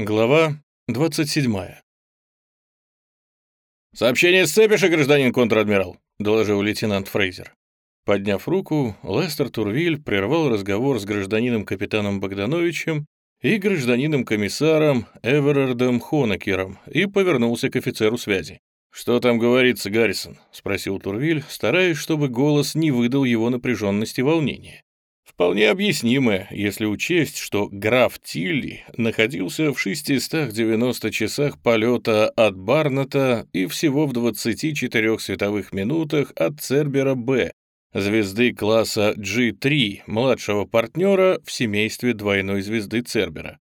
Глава 27. «Сообщение с цепиша, гражданин контр-адмирал», — доложил лейтенант Фрейзер. Подняв руку, Лестер Турвиль прервал разговор с гражданином-капитаном Богдановичем и гражданином-комиссаром Эверардом Хонекером и повернулся к офицеру связи. «Что там говорится, Гаррисон?» — спросил Турвиль, стараясь, чтобы голос не выдал его напряженности и волнения. Вполне объяснимое, если учесть, что граф Тилли находился в 690 часах полета от Барната и всего в 24 световых минутах от Цербера-Б, звезды класса G3, младшего партнера в семействе двойной звезды Цербера.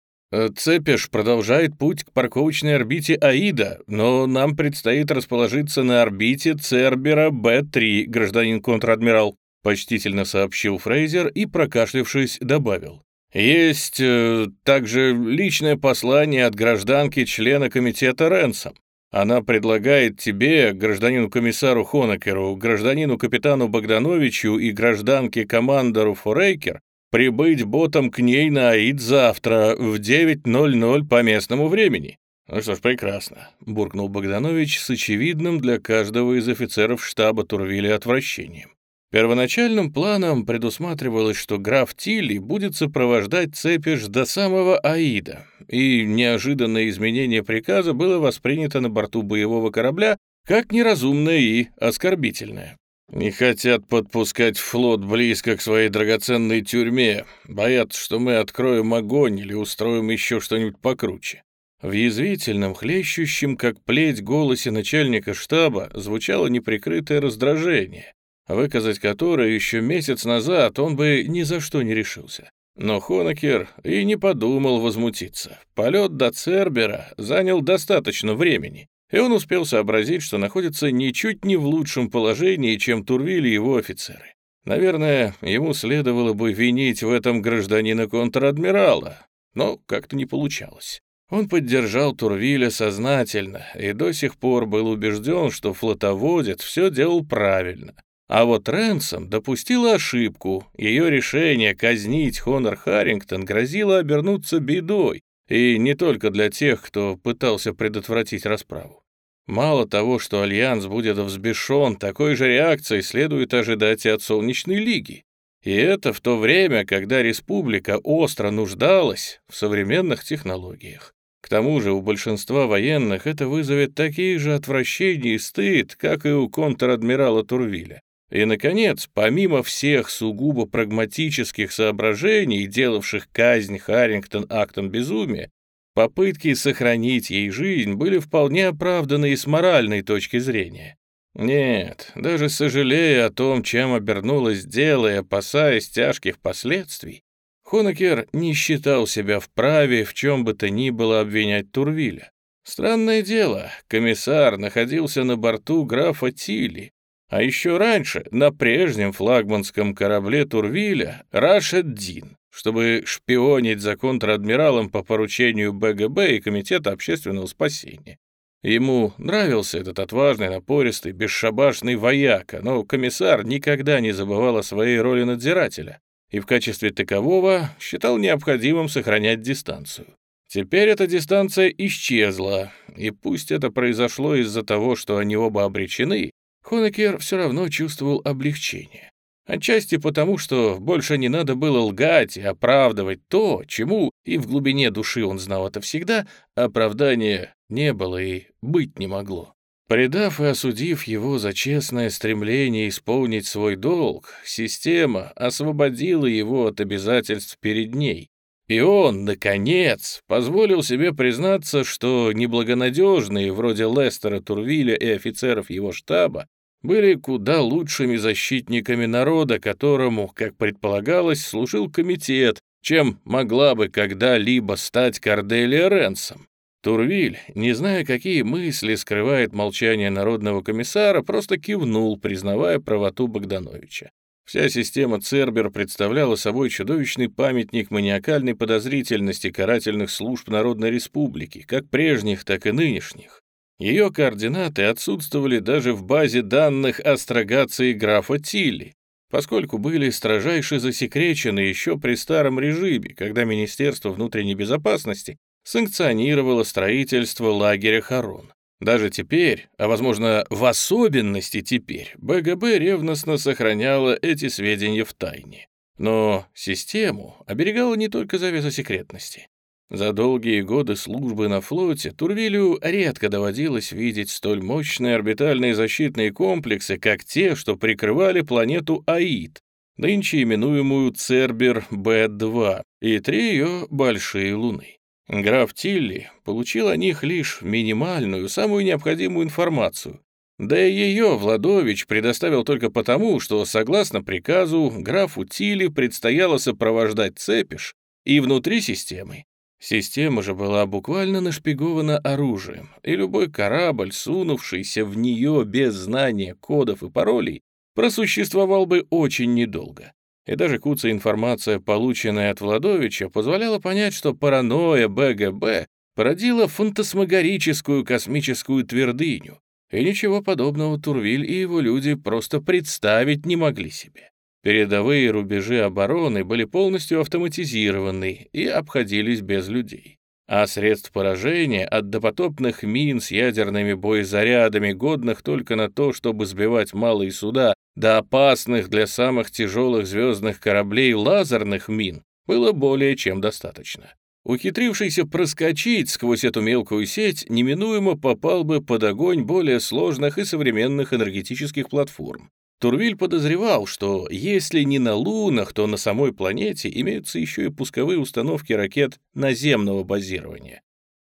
Цепеш продолжает путь к парковочной орбите Аида, но нам предстоит расположиться на орбите Цербера Б3, гражданин контр-адмирал почтительно сообщил Фрейзер и, прокашлявшись, добавил. «Есть э, также личное послание от гражданки члена комитета Ренсом. Она предлагает тебе, гражданину комиссару Хонекеру, гражданину капитану Богдановичу и гражданке командору Форейкер прибыть ботом к ней на Аид завтра в 9.00 по местному времени. «Ну что ж, прекрасно», — буркнул Богданович с очевидным для каждого из офицеров штаба Турвиля отвращением. Первоначальным планом предусматривалось, что граф Тилли будет сопровождать Цепиш до самого Аида, и неожиданное изменение приказа было воспринято на борту боевого корабля как неразумное и оскорбительное. «Не хотят подпускать флот близко к своей драгоценной тюрьме, боятся, что мы откроем огонь или устроим еще что-нибудь покруче». В язвительном, хлещущем, как плеть, голосе начальника штаба звучало неприкрытое раздражение, выказать которое еще месяц назад он бы ни за что не решился. Но Хонекер и не подумал возмутиться. Полет до Цербера занял достаточно времени, и он успел сообразить, что находится ничуть не в лучшем положении, чем Турвиль и его офицеры. Наверное, ему следовало бы винить в этом гражданина контр-адмирала, но как-то не получалось. Он поддержал Турвиля сознательно и до сих пор был убежден, что флотоводец все делал правильно. А вот Рэнсом допустила ошибку. Ее решение казнить Хонор Харрингтон грозило обернуться бедой, и не только для тех, кто пытался предотвратить расправу. Мало того, что Альянс будет взбешен, такой же реакции следует ожидать и от Солнечной Лиги. И это в то время, когда республика остро нуждалась в современных технологиях. К тому же у большинства военных это вызовет такое же отвращение и стыд, как и у контр-адмирала Турвиля. И, наконец, помимо всех сугубо прагматических соображений, делавших казнь Харрингтон актом безумия, попытки сохранить ей жизнь были вполне оправданы и с моральной точки зрения. Нет, даже сожалея о том, чем обернулось дело и опасаясь тяжких последствий, Хонекер не считал себя вправе в чем бы то ни было обвинять Турвиля. Странное дело, комиссар находился на борту графа Тилли, а еще раньше на прежнем флагманском корабле Турвиля Рашед-Дин, чтобы шпионить за контр-адмиралом по поручению БГБ и Комитета общественного спасения. Ему нравился этот отважный, напористый, бесшабашный вояка, но комиссар никогда не забывал о своей роли надзирателя и в качестве такового считал необходимым сохранять дистанцию. Теперь эта дистанция исчезла, и пусть это произошло из-за того, что они оба обречены, Хонекер все равно чувствовал облегчение. Отчасти потому, что больше не надо было лгать и оправдывать то, чему, и в глубине души он знал это всегда, оправдания не было и быть не могло. Предав и осудив его за честное стремление исполнить свой долг, система освободила его от обязательств перед ней. И он, наконец, позволил себе признаться, что неблагонадежные, вроде Лестера Турвиля и офицеров его штаба, были куда лучшими защитниками народа, которому, как предполагалось, служил комитет, чем могла бы когда-либо стать Корделия Ренсом. Турвиль, не зная, какие мысли скрывает молчание народного комиссара, просто кивнул, признавая правоту Богдановича. Вся система Цербер представляла собой чудовищный памятник маниакальной подозрительности карательных служб Народной Республики, как прежних, так и нынешних. Ее координаты отсутствовали даже в базе данных астрогации графа Тилли, поскольку были строжайше засекречены еще при старом режиме, когда Министерство внутренней безопасности санкционировала строительство лагеря Харон. Даже теперь, а возможно в особенности теперь, БГБ ревностно сохраняла эти сведения в тайне. Но систему оберегала не только завеса секретности. За долгие годы службы на флоте Турвилю редко доводилось видеть столь мощные орбитальные защитные комплексы, как те, что прикрывали планету Аид, нынче именуемую Цербер-Б-2, и три ее большие луны. Граф Тилли получил о них лишь минимальную, самую необходимую информацию, да и ее Владович предоставил только потому, что, согласно приказу, графу Тилли предстояло сопровождать цепиш и внутри системы, Система же была буквально нашпигована оружием, и любой корабль, сунувшийся в нее без знания кодов и паролей, просуществовал бы очень недолго. И даже куца информация, полученная от Владовича, позволяла понять, что паранойя БГБ породила фантасмагорическую космическую твердыню, и ничего подобного Турвиль и его люди просто представить не могли себе. Передовые рубежи обороны были полностью автоматизированы и обходились без людей. А средств поражения от допотопных мин с ядерными боезарядами, годных только на то, чтобы сбивать малые суда, до опасных для самых тяжелых звездных кораблей лазерных мин, было более чем достаточно. Ухитрившийся проскочить сквозь эту мелкую сеть неминуемо попал бы под огонь более сложных и современных энергетических платформ, Турвиль подозревал, что если не на лунах, то на самой планете имеются еще и пусковые установки ракет наземного базирования.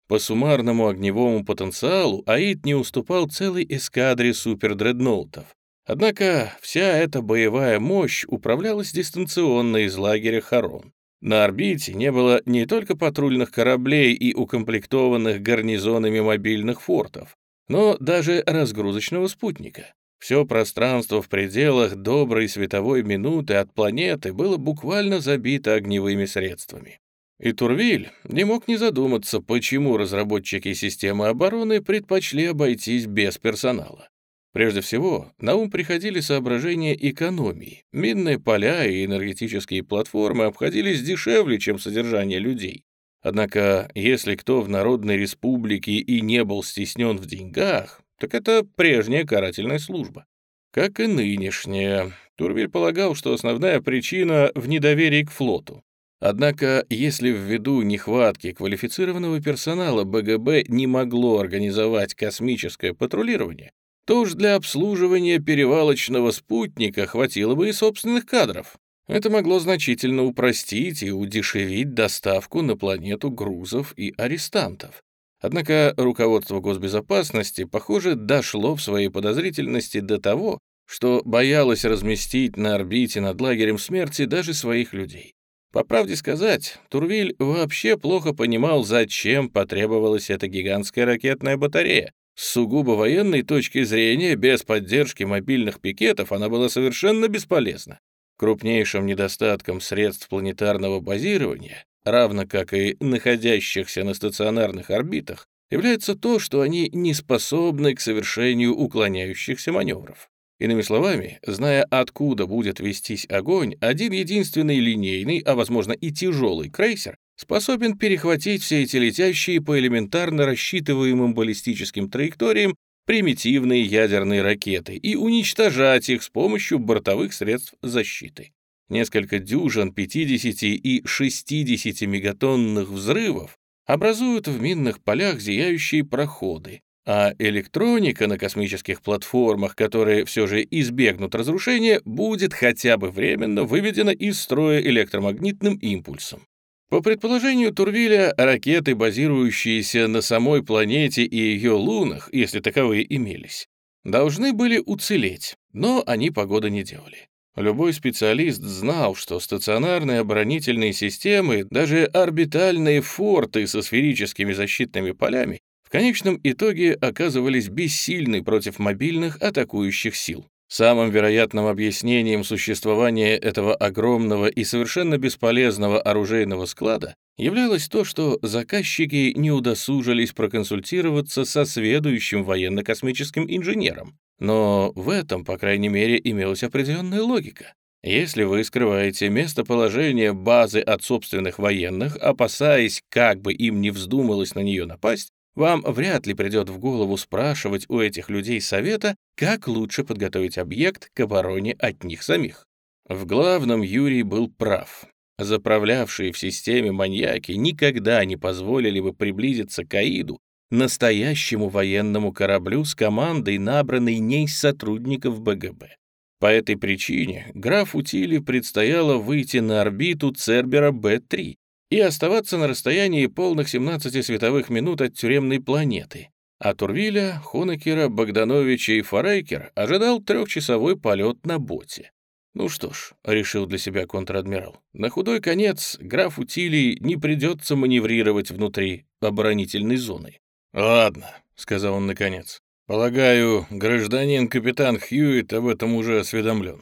По суммарному огневому потенциалу Аид не уступал целой эскадре супердредноутов. Однако вся эта боевая мощь управлялась дистанционно из лагеря Харон. На орбите не было не только патрульных кораблей и укомплектованных гарнизонами мобильных фортов, но даже разгрузочного спутника. Все пространство в пределах доброй световой минуты от планеты было буквально забито огневыми средствами. И Турвиль не мог не задуматься, почему разработчики системы обороны предпочли обойтись без персонала. Прежде всего, на ум приходили соображения экономии. Минные поля и энергетические платформы обходились дешевле, чем содержание людей. Однако, если кто в Народной Республике и не был стеснен в деньгах, так это прежняя карательная служба. Как и нынешняя. Турвиль полагал, что основная причина в недоверии к флоту. Однако, если ввиду нехватки квалифицированного персонала БГБ не могло организовать космическое патрулирование, то уж для обслуживания перевалочного спутника хватило бы и собственных кадров. Это могло значительно упростить и удешевить доставку на планету грузов и арестантов. Однако руководство госбезопасности, похоже, дошло в своей подозрительности до того, что боялось разместить на орбите над лагерем смерти даже своих людей. По правде сказать, Турвиль вообще плохо понимал, зачем потребовалась эта гигантская ракетная батарея. С сугубо военной точки зрения, без поддержки мобильных пикетов она была совершенно бесполезна. Крупнейшим недостатком средств планетарного базирования равно как и находящихся на стационарных орбитах, является то, что они не способны к совершению уклоняющихся маневров. Иными словами, зная, откуда будет вестись огонь, один единственный линейный, а возможно и тяжелый крейсер способен перехватить все эти летящие по элементарно рассчитываемым баллистическим траекториям примитивные ядерные ракеты и уничтожать их с помощью бортовых средств защиты. Несколько дюжин 50 и 60 мегатонных взрывов образуют в минных полях зияющие проходы, а электроника на космических платформах, которые все же избегнут разрушения, будет хотя бы временно выведена из строя электромагнитным импульсом. По предположению Турвиля, ракеты, базирующиеся на самой планете и ее лунах, если таковые имелись, должны были уцелеть, но они погоды не делали. Любой специалист знал, что стационарные оборонительные системы, даже орбитальные форты со сферическими защитными полями, в конечном итоге оказывались бессильны против мобильных атакующих сил. Самым вероятным объяснением существования этого огромного и совершенно бесполезного оружейного склада являлось то, что заказчики не удосужились проконсультироваться со сведущим военно-космическим инженером, но в этом, по крайней мере, имелась определенная логика. Если вы скрываете местоположение базы от собственных военных, опасаясь, как бы им не вздумалось на нее напасть, вам вряд ли придет в голову спрашивать у этих людей совета, как лучше подготовить объект к обороне от них самих. В главном Юрий был прав. Заправлявшие в системе маньяки никогда не позволили бы приблизиться к Аиду, настоящему военному кораблю с командой, набранной не из сотрудников БГБ. По этой причине графу Тилли предстояло выйти на орбиту Цербера Б-3 и оставаться на расстоянии полных 17 световых минут от тюремной планеты. А Турвиля, Хонекера, Богдановича и Форейкер ожидал трехчасовой полет на боте. Ну что ж, решил для себя контр-адмирал, на худой конец графу Тилли не придется маневрировать внутри оборонительной зоны. «Ладно», — сказал он наконец, Полагаю, гражданин-капитан Хьюитт об этом уже осведомлен.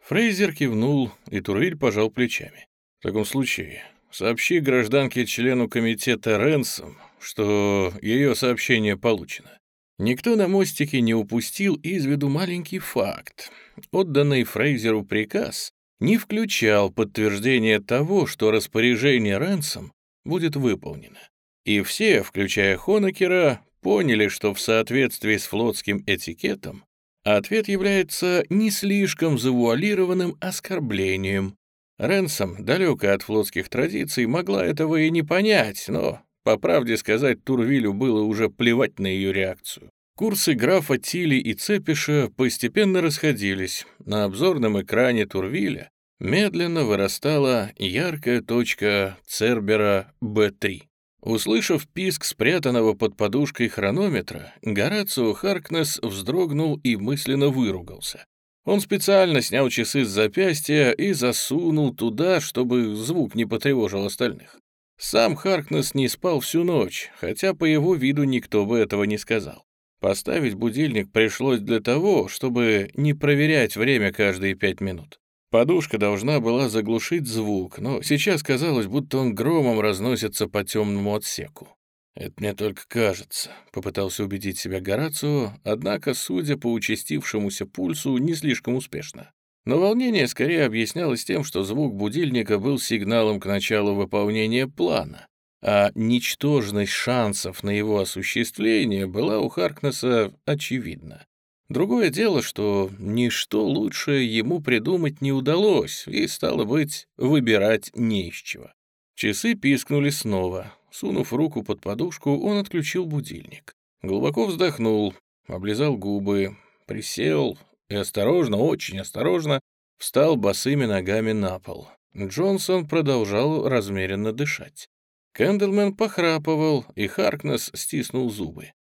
Фрейзер кивнул, и Турвиль пожал плечами. В таком случае, сообщи гражданке-члену комитета Ренсом, что ее сообщение получено. Никто на мостике не упустил из виду маленький факт. Отданный Фрейзеру приказ не включал подтверждение того, что распоряжение Ренсом будет выполнено. И все, включая Хонекера, поняли, что в соответствии с флотским этикетом ответ является не слишком завуалированным оскорблением. Ренсом, далекая от флотских традиций, могла этого и не понять, но, по правде сказать, Турвилю было уже плевать на ее реакцию. Курсы графа Тили и Цепиша постепенно расходились. На обзорном экране Турвиля медленно вырастала яркая точка Цербера Б-3. Услышав писк спрятанного под подушкой хронометра, Горацио Харкнес вздрогнул и мысленно выругался. Он специально снял часы с запястья и засунул туда, чтобы звук не потревожил остальных. Сам Харкнес не спал всю ночь, хотя по его виду никто бы этого не сказал. Поставить будильник пришлось для того, чтобы не проверять время каждые пять минут. Подушка должна была заглушить звук, но сейчас казалось, будто он громом разносится по темному отсеку. «Это мне только кажется», — попытался убедить себя Горацио, однако, судя по участившемуся пульсу, не слишком успешно. Но волнение скорее объяснялось тем, что звук будильника был сигналом к началу выполнения плана, а ничтожность шансов на его осуществление была у Харкнесса очевидна. Другое дело, что ничто лучше ему придумать не удалось, и, стало быть, выбирать не из чего. Часы пискнули снова. Сунув руку под подушку, он отключил будильник. Глубоко вздохнул, облизал губы, присел и осторожно, очень осторожно, встал босыми ногами на пол. Джонсон продолжал размеренно дышать. Кэндлмен похрапывал, и Харкнес стиснул зубы.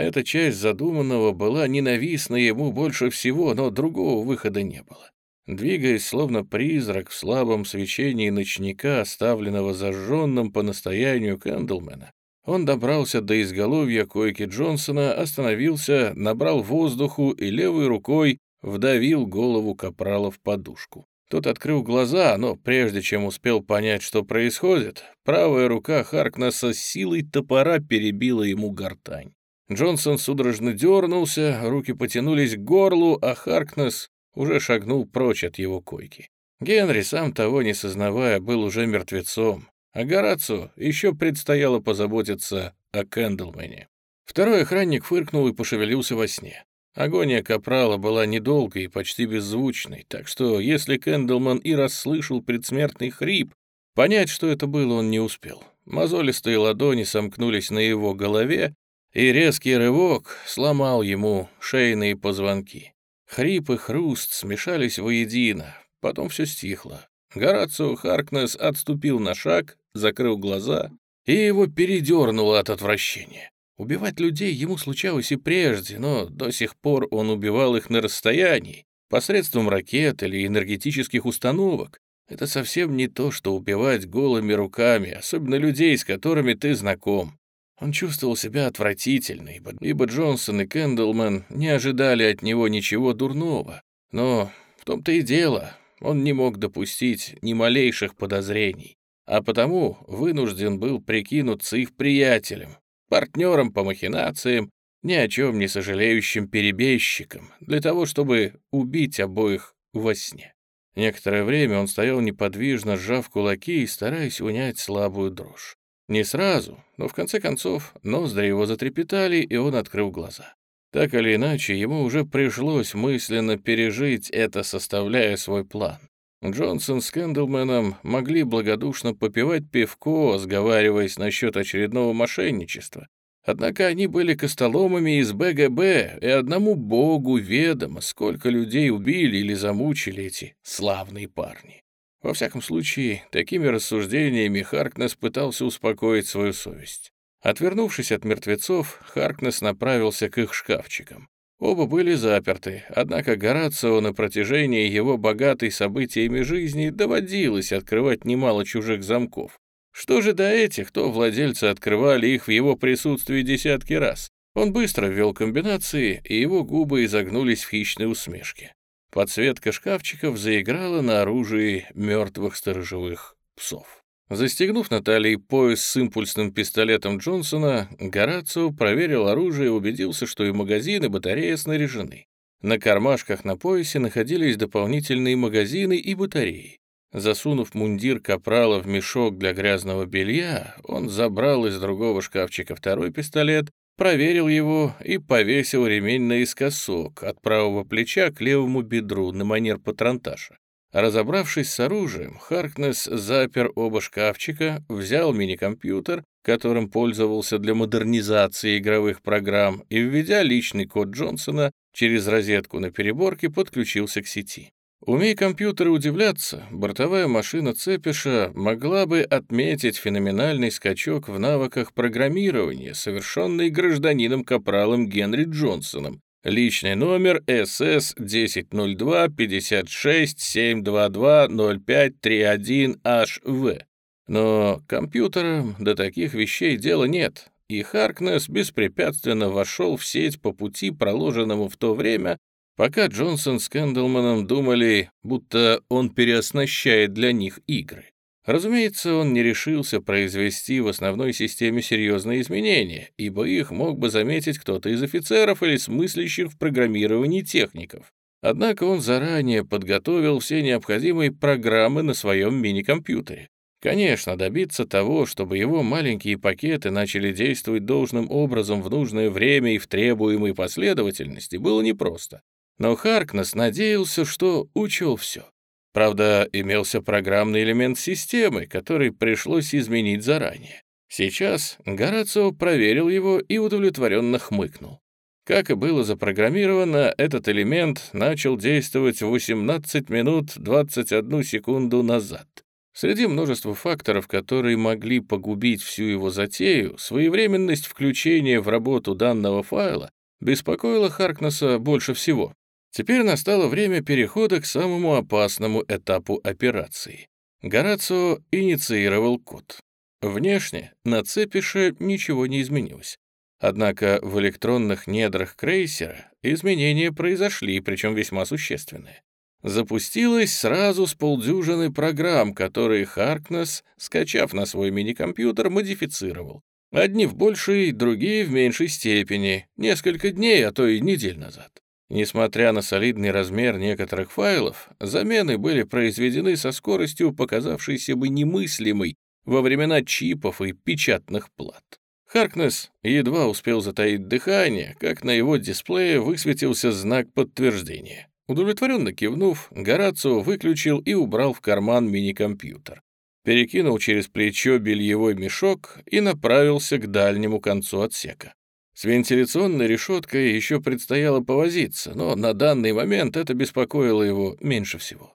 Эта часть задуманного была ненавистна ему больше всего, но другого выхода не было. Двигаясь, словно призрак в слабом свечении ночника, оставленного зажженным по настоянию Кэндлмена, он добрался до изголовья койки Джонсона, остановился, набрал воздуху и левой рукой вдавил голову капрала в подушку. Тот открыл глаза, но прежде чем успел понять, что происходит, правая рука Харкнесса с силой топора перебила ему гортань. Джонсон судорожно дернулся, руки потянулись к горлу, а Харкнес уже шагнул прочь от его койки. Генри, сам того не сознавая, был уже мертвецом, а Горацу еще предстояло позаботиться о Кэндлмене. Второй охранник фыркнул и пошевелился во сне. Агония Капрала была недолгой и почти беззвучной, так что если Кэндлман и расслышал предсмертный хрип, понять, что это было, он не успел. Мозолистые ладони сомкнулись на его голове, и резкий рывок сломал ему шейные позвонки. Хрип и хруст смешались воедино, потом все стихло. Горацио Харкнес отступил на шаг, закрыл глаза, и его передернуло от отвращения. Убивать людей ему случалось и прежде, но до сих пор он убивал их на расстоянии, посредством ракет или энергетических установок. Это совсем не то, что убивать голыми руками, особенно людей, с которыми ты знаком. Он чувствовал себя отвратительно, ибо, Джонсон и Кэндлман не ожидали от него ничего дурного. Но в том-то и дело, он не мог допустить ни малейших подозрений, а потому вынужден был прикинуться их приятелем, партнером по махинациям, ни о чем не сожалеющим перебежчиком, для того, чтобы убить обоих во сне. Некоторое время он стоял неподвижно, сжав кулаки и стараясь унять слабую дрожь. Не сразу, но в конце концов ноздри его затрепетали, и он открыл глаза. Так или иначе, ему уже пришлось мысленно пережить это, составляя свой план. Джонсон с Кэндлменом могли благодушно попивать пивко, сговариваясь насчет очередного мошенничества. Однако они были костоломами из БГБ, и одному богу ведомо, сколько людей убили или замучили эти славные парни. Во всяком случае, такими рассуждениями Харкнес пытался успокоить свою совесть. Отвернувшись от мертвецов, Харкнес направился к их шкафчикам. Оба были заперты, однако Горацио на протяжении его богатой событиями жизни доводилось открывать немало чужих замков. Что же до этих, то владельцы открывали их в его присутствии десятки раз. Он быстро ввел комбинации, и его губы изогнулись в хищной усмешке. Подсветка шкафчиков заиграла на оружии мертвых сторожевых псов. Застегнув на талии пояс с импульсным пистолетом Джонсона, Горацио проверил оружие и убедился, что и магазины, и батарея снаряжены. На кармашках на поясе находились дополнительные магазины и батареи. Засунув мундир капрала в мешок для грязного белья, он забрал из другого шкафчика второй пистолет проверил его и повесил ремень наискосок от правого плеча к левому бедру на манер патронташа. Разобравшись с оружием, Харкнес запер оба шкафчика, взял мини-компьютер, которым пользовался для модернизации игровых программ, и, введя личный код Джонсона, через розетку на переборке подключился к сети. Умей компьютеры удивляться, бортовая машина Цепиша могла бы отметить феноменальный скачок в навыках программирования, совершенный гражданином-капралом Генри Джонсоном. Личный номер СС 1002 56 722 0531 HV. Но компьютерам до таких вещей дела нет, и Харкнес беспрепятственно вошел в сеть по пути, проложенному в то время пока Джонсон с Кэндлманом думали, будто он переоснащает для них игры. Разумеется, он не решился произвести в основной системе серьезные изменения, ибо их мог бы заметить кто-то из офицеров или смыслящих в программировании техников. Однако он заранее подготовил все необходимые программы на своем мини-компьютере. Конечно, добиться того, чтобы его маленькие пакеты начали действовать должным образом в нужное время и в требуемой последовательности, было непросто. Но Харкнес надеялся, что учел все. Правда, имелся программный элемент системы, который пришлось изменить заранее. Сейчас Горацио проверил его и удовлетворенно хмыкнул. Как и было запрограммировано, этот элемент начал действовать 18 минут 21 секунду назад. Среди множества факторов, которые могли погубить всю его затею, своевременность включения в работу данного файла беспокоила Харкнесса больше всего. Теперь настало время перехода к самому опасному этапу операции. Горацио инициировал код. Внешне на цепише ничего не изменилось. Однако в электронных недрах крейсера изменения произошли, причем весьма существенные. Запустилось сразу с полдюжины программ, которые Харкнес, скачав на свой мини-компьютер, модифицировал. Одни в большей, другие в меньшей степени, несколько дней, а то и недель назад. Несмотря на солидный размер некоторых файлов, замены были произведены со скоростью, показавшейся бы немыслимой во времена чипов и печатных плат. Харкнес едва успел затаить дыхание, как на его дисплее высветился знак подтверждения. Удовлетворенно кивнув, Горацио выключил и убрал в карман мини-компьютер. Перекинул через плечо бельевой мешок и направился к дальнему концу отсека. С вентиляционной решеткой еще предстояло повозиться, но на данный момент это беспокоило его меньше всего.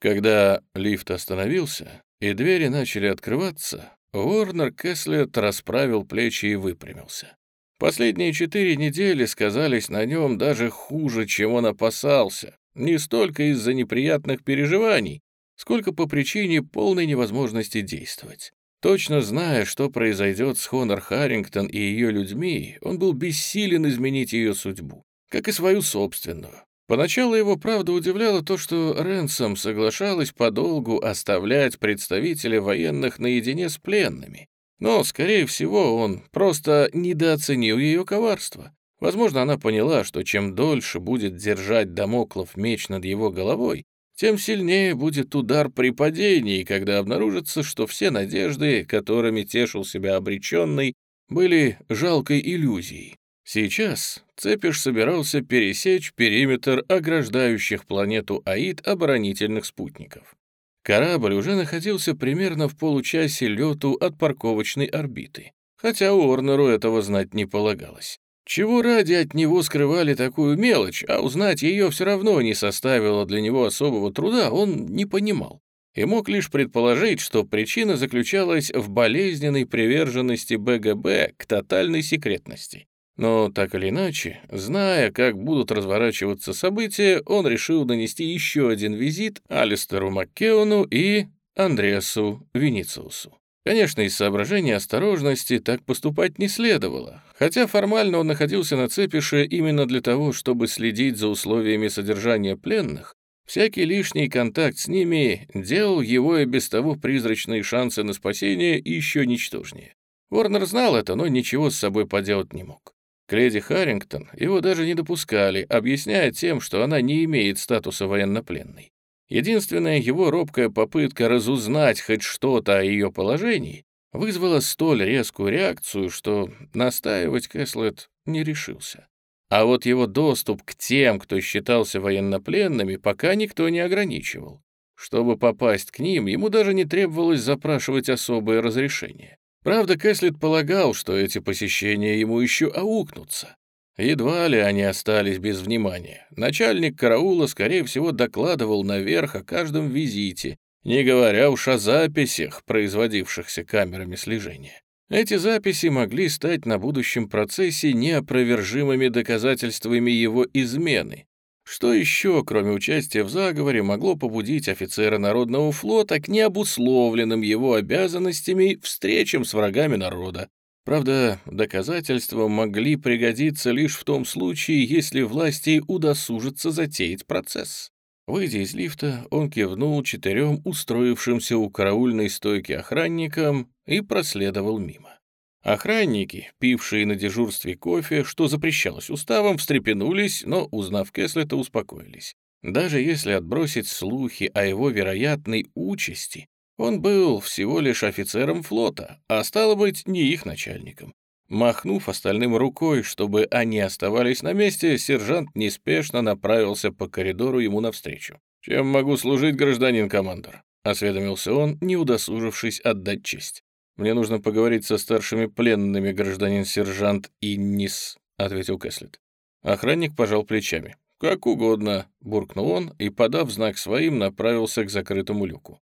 Когда лифт остановился и двери начали открываться, Уорнер Кэслет расправил плечи и выпрямился. Последние четыре недели сказались на нем даже хуже, чем он опасался, не столько из-за неприятных переживаний, сколько по причине полной невозможности действовать. Точно зная, что произойдет с Хонор Харрингтон и ее людьми, он был бессилен изменить ее судьбу, как и свою собственную. Поначалу его, правда, удивляло то, что Ренсом соглашалась подолгу оставлять представителя военных наедине с пленными. Но, скорее всего, он просто недооценил ее коварство. Возможно, она поняла, что чем дольше будет держать Дамоклов меч над его головой, тем сильнее будет удар при падении, когда обнаружится, что все надежды, которыми тешил себя обреченный, были жалкой иллюзией. Сейчас Цепиш собирался пересечь периметр ограждающих планету Аид оборонительных спутников. Корабль уже находился примерно в получасе лету от парковочной орбиты, хотя Уорнеру этого знать не полагалось. Чего ради от него скрывали такую мелочь, а узнать ее все равно не составило для него особого труда, он не понимал. И мог лишь предположить, что причина заключалась в болезненной приверженности БГБ к тотальной секретности. Но так или иначе, зная, как будут разворачиваться события, он решил нанести еще один визит Алистеру Маккеону и Андреасу Венициусу. Конечно, из соображений осторожности так поступать не следовало, хотя формально он находился на Цепише именно для того, чтобы следить за условиями содержания пленных, всякий лишний контакт с ними делал его и без того призрачные шансы на спасение еще ничтожнее. Уорнер знал это, но ничего с собой поделать не мог. К леди Харрингтон его даже не допускали, объясняя тем, что она не имеет статуса военнопленной. Единственная его робкая попытка разузнать хоть что-то о ее положении вызвала столь резкую реакцию, что настаивать Кэслет не решился. А вот его доступ к тем, кто считался военнопленными, пока никто не ограничивал. Чтобы попасть к ним, ему даже не требовалось запрашивать особое разрешение. Правда, Кэслет полагал, что эти посещения ему еще аукнутся. Едва ли они остались без внимания. Начальник караула, скорее всего, докладывал наверх о каждом визите, не говоря уж о записях, производившихся камерами слежения. Эти записи могли стать на будущем процессе неопровержимыми доказательствами его измены. Что еще, кроме участия в заговоре, могло побудить офицера Народного флота к необусловленным его обязанностями встречам с врагами народа? Правда, доказательства могли пригодиться лишь в том случае, если власти удосужатся затеять процесс. Выйдя из лифта, он кивнул четырем устроившимся у караульной стойки охранникам и проследовал мимо. Охранники, пившие на дежурстве кофе, что запрещалось уставом, встрепенулись, но, узнав Кэслета, успокоились. Даже если отбросить слухи о его вероятной участи, он был всего лишь офицером флота, а стало быть, не их начальником. Махнув остальным рукой, чтобы они оставались на месте, сержант неспешно направился по коридору ему навстречу. «Чем могу служить, гражданин командор?» — осведомился он, не удосужившись отдать честь. «Мне нужно поговорить со старшими пленными, гражданин-сержант Иннис», — ответил Кэслет. Охранник пожал плечами. «Как угодно», — буркнул он и, подав знак своим, направился к закрытому люку.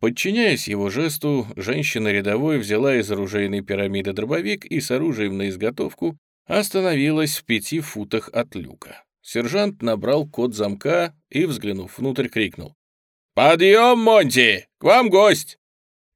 Подчиняясь его жесту, женщина рядовой взяла из оружейной пирамиды дробовик и с оружием на изготовку остановилась в пяти футах от люка. Сержант набрал код замка и, взглянув внутрь, крикнул. «Подъем, Монти! К вам гость!»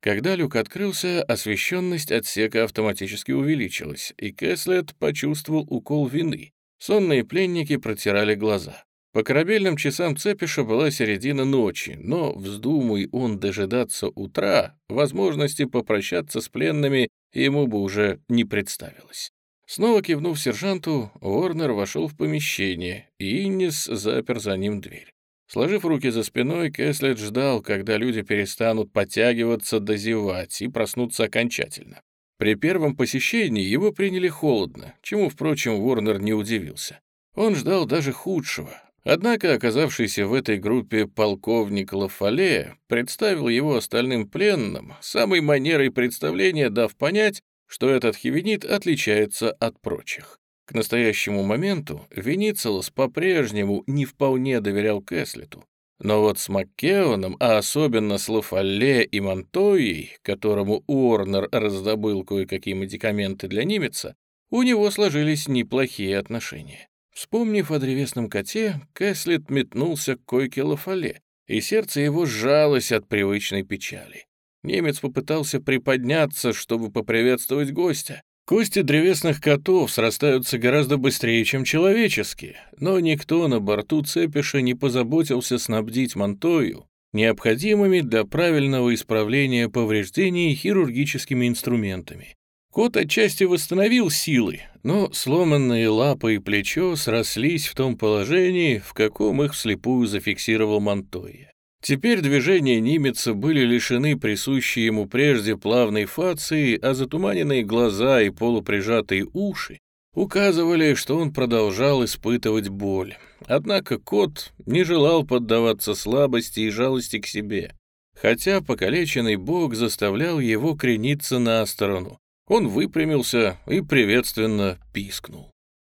Когда люк открылся, освещенность отсека автоматически увеличилась, и Кэслет почувствовал укол вины. Сонные пленники протирали глаза. По корабельным часам Цепиша была середина ночи, но, вздумай он дожидаться утра, возможности попрощаться с пленными ему бы уже не представилось. Снова кивнув сержанту, Уорнер вошел в помещение, и Иннис запер за ним дверь. Сложив руки за спиной, Кэслет ждал, когда люди перестанут подтягиваться, дозевать и проснуться окончательно. При первом посещении его приняли холодно, чему, впрочем, Уорнер не удивился. Он ждал даже худшего, Однако оказавшийся в этой группе полковник Лафале представил его остальным пленным, самой манерой представления дав понять, что этот хивенит отличается от прочих. К настоящему моменту Веницелос по-прежнему не вполне доверял Кэслету. Но вот с Маккеоном, а особенно с Лафале и Монтойей, которому Уорнер раздобыл кое-какие медикаменты для немеца, у него сложились неплохие отношения. Вспомнив о древесном коте, Кэслет метнулся к койке Лафале, и сердце его сжалось от привычной печали. Немец попытался приподняться, чтобы поприветствовать гостя. Кости древесных котов срастаются гораздо быстрее, чем человеческие, но никто на борту Цепиша не позаботился снабдить Монтою необходимыми для правильного исправления повреждений хирургическими инструментами. Кот отчасти восстановил силы, но сломанные лапы и плечо срослись в том положении, в каком их вслепую зафиксировал Монтойя. Теперь движения Нимеца были лишены присущей ему прежде плавной фации, а затуманенные глаза и полуприжатые уши указывали, что он продолжал испытывать боль. Однако кот не желал поддаваться слабости и жалости к себе, хотя покалеченный бог заставлял его крениться на сторону. Он выпрямился и приветственно пискнул.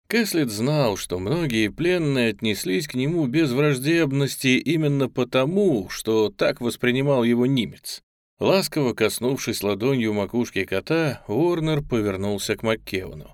Кэслет знал, что многие пленные отнеслись к нему без враждебности именно потому, что так воспринимал его немец. Ласково коснувшись ладонью макушки кота, Уорнер повернулся к Маккеону.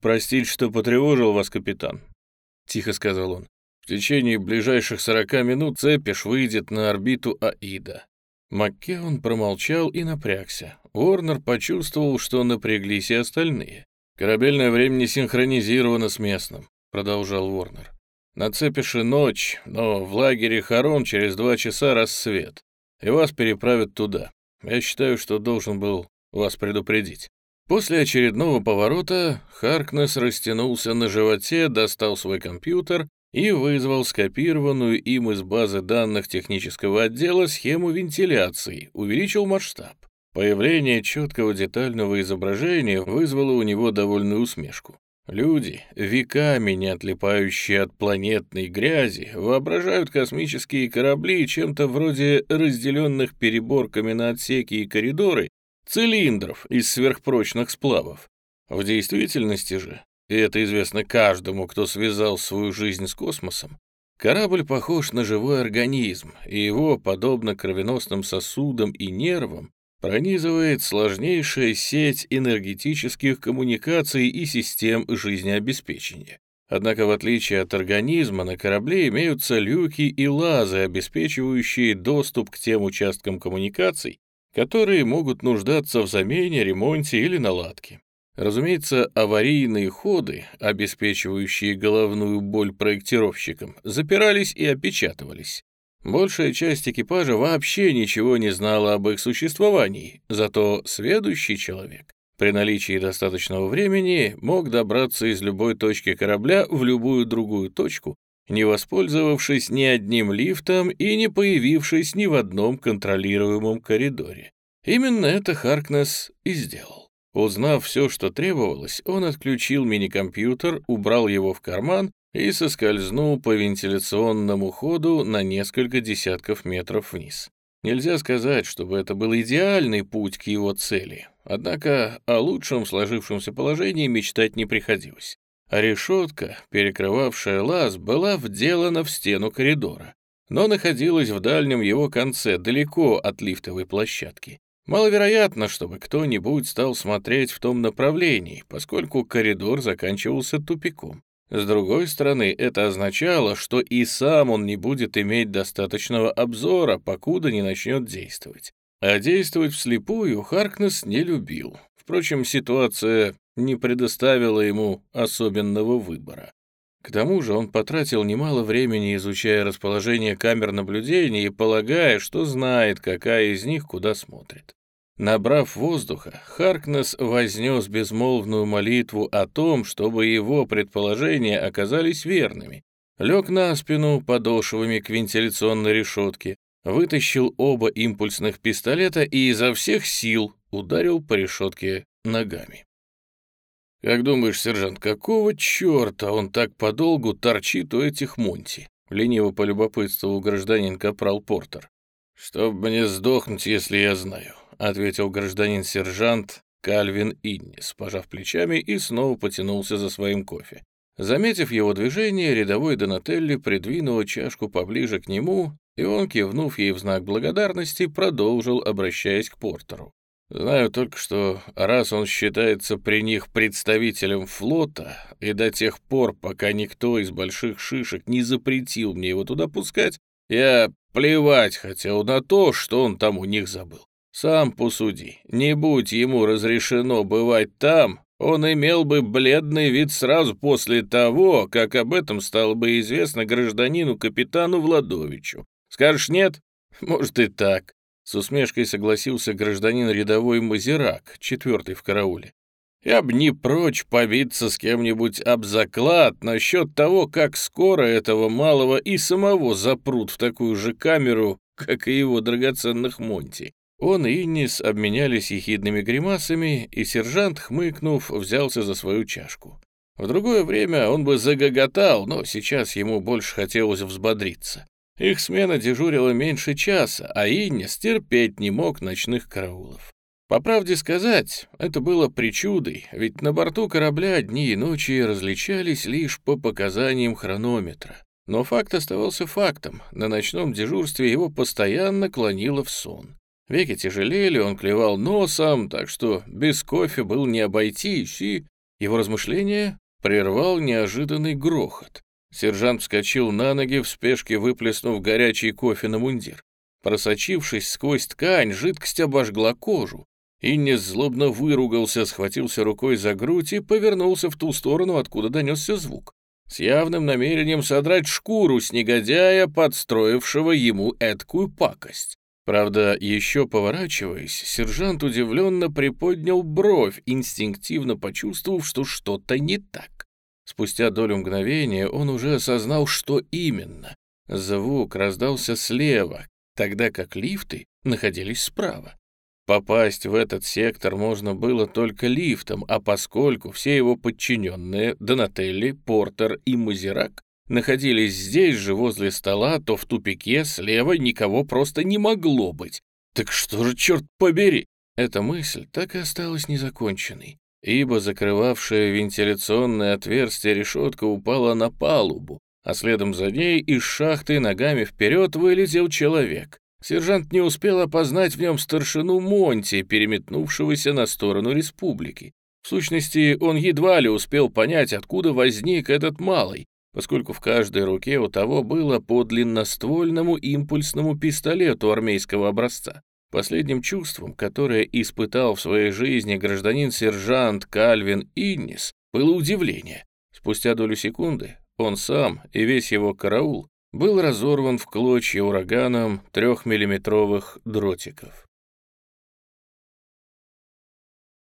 «Простите, что потревожил вас, капитан», — тихо сказал он. «В течение ближайших сорока минут Цепиш выйдет на орбиту Аида». Маккеон промолчал и напрягся. Уорнер почувствовал, что напряглись и остальные. «Корабельное время не синхронизировано с местным», — продолжал Ворнер. «На Цепише ночь, но в лагере Харон через два часа рассвет, и вас переправят туда. Я считаю, что должен был вас предупредить». После очередного поворота Харкнес растянулся на животе, достал свой компьютер и вызвал скопированную им из базы данных технического отдела схему вентиляции, увеличил масштаб. Появление четкого детального изображения вызвало у него довольную усмешку. Люди, веками не отлипающие от планетной грязи, воображают космические корабли чем-то вроде разделенных переборками на отсеки и коридоры цилиндров из сверхпрочных сплавов. В действительности же, и это известно каждому, кто связал свою жизнь с космосом, корабль похож на живой организм, и его, подобно кровеносным сосудам и нервам, пронизывает сложнейшая сеть энергетических коммуникаций и систем жизнеобеспечения. Однако, в отличие от организма, на корабле имеются люки и лазы, обеспечивающие доступ к тем участкам коммуникаций, которые могут нуждаться в замене, ремонте или наладке. Разумеется, аварийные ходы, обеспечивающие головную боль проектировщикам, запирались и опечатывались. Большая часть экипажа вообще ничего не знала об их существовании, зато следующий человек при наличии достаточного времени мог добраться из любой точки корабля в любую другую точку, не воспользовавшись ни одним лифтом и не появившись ни в одном контролируемом коридоре. Именно это Харкнес и сделал. Узнав все, что требовалось, он отключил мини-компьютер, убрал его в карман и соскользнул по вентиляционному ходу на несколько десятков метров вниз. Нельзя сказать, чтобы это был идеальный путь к его цели, однако о лучшем сложившемся положении мечтать не приходилось. А решетка, перекрывавшая лаз, была вделана в стену коридора, но находилась в дальнем его конце, далеко от лифтовой площадки. Маловероятно, чтобы кто-нибудь стал смотреть в том направлении, поскольку коридор заканчивался тупиком. С другой стороны, это означало, что и сам он не будет иметь достаточного обзора, покуда не начнет действовать. А действовать вслепую Харкнес не любил. Впрочем, ситуация не предоставила ему особенного выбора. К тому же он потратил немало времени, изучая расположение камер наблюдения и полагая, что знает, какая из них куда смотрит. Набрав воздуха, Харкнес вознес безмолвную молитву о том, чтобы его предположения оказались верными. Лег на спину подошвами к вентиляционной решетке, вытащил оба импульсных пистолета и изо всех сил ударил по решетке ногами. «Как думаешь, сержант, какого черта он так подолгу торчит у этих Монти?» — лениво полюбопытствовал гражданин Капрал Портер. «Чтоб мне сдохнуть, если я знаю. — ответил гражданин-сержант Кальвин Иннис, пожав плечами и снова потянулся за своим кофе. Заметив его движение, рядовой Донателли придвинул чашку поближе к нему, и он, кивнув ей в знак благодарности, продолжил, обращаясь к Портеру. «Знаю только, что раз он считается при них представителем флота, и до тех пор, пока никто из больших шишек не запретил мне его туда пускать, я плевать хотел на то, что он там у них забыл. Сам посуди, не будь ему разрешено бывать там, он имел бы бледный вид сразу после того, как об этом стало бы известно гражданину-капитану Владовичу. Скажешь нет? Может и так. С усмешкой согласился гражданин рядовой Мазерак, четвертый в карауле. Я б не прочь побиться с кем-нибудь об заклад насчет того, как скоро этого малого и самого запрут в такую же камеру, как и его драгоценных Монти. Он и Иннис обменялись ехидными гримасами, и сержант, хмыкнув, взялся за свою чашку. В другое время он бы загоготал, но сейчас ему больше хотелось взбодриться. Их смена дежурила меньше часа, а Иннис терпеть не мог ночных караулов. По правде сказать, это было причудой, ведь на борту корабля дни и ночи различались лишь по показаниям хронометра. Но факт оставался фактом, на ночном дежурстве его постоянно клонило в сон. Веки тяжелели, он клевал носом, так что без кофе был не обойтись, и его размышления прервал неожиданный грохот. Сержант вскочил на ноги, в спешке выплеснув горячий кофе на мундир. Просочившись сквозь ткань, жидкость обожгла кожу. Иннес злобно выругался, схватился рукой за грудь и повернулся в ту сторону, откуда донесся звук. С явным намерением содрать шкуру с негодяя, подстроившего ему эткую пакость. Правда, еще поворачиваясь, сержант удивленно приподнял бровь, инстинктивно почувствовав, что что-то не так. Спустя долю мгновения он уже осознал, что именно. Звук раздался слева, тогда как лифты находились справа. Попасть в этот сектор можно было только лифтом, а поскольку все его подчиненные, Донателли, Портер и Мазерак, находились здесь же возле стола, то в тупике слева никого просто не могло быть. Так что же, черт побери? Эта мысль так и осталась незаконченной, ибо закрывавшая вентиляционное отверстие решетка упала на палубу, а следом за ней из шахты ногами вперед вылетел человек. Сержант не успел опознать в нем старшину Монти, переметнувшегося на сторону республики. В сущности, он едва ли успел понять, откуда возник этот малый, поскольку в каждой руке у того было по длинноствольному импульсному пистолету армейского образца. Последним чувством, которое испытал в своей жизни гражданин-сержант Кальвин Иннис, было удивление. Спустя долю секунды он сам и весь его караул был разорван в клочья ураганом трехмиллиметровых дротиков.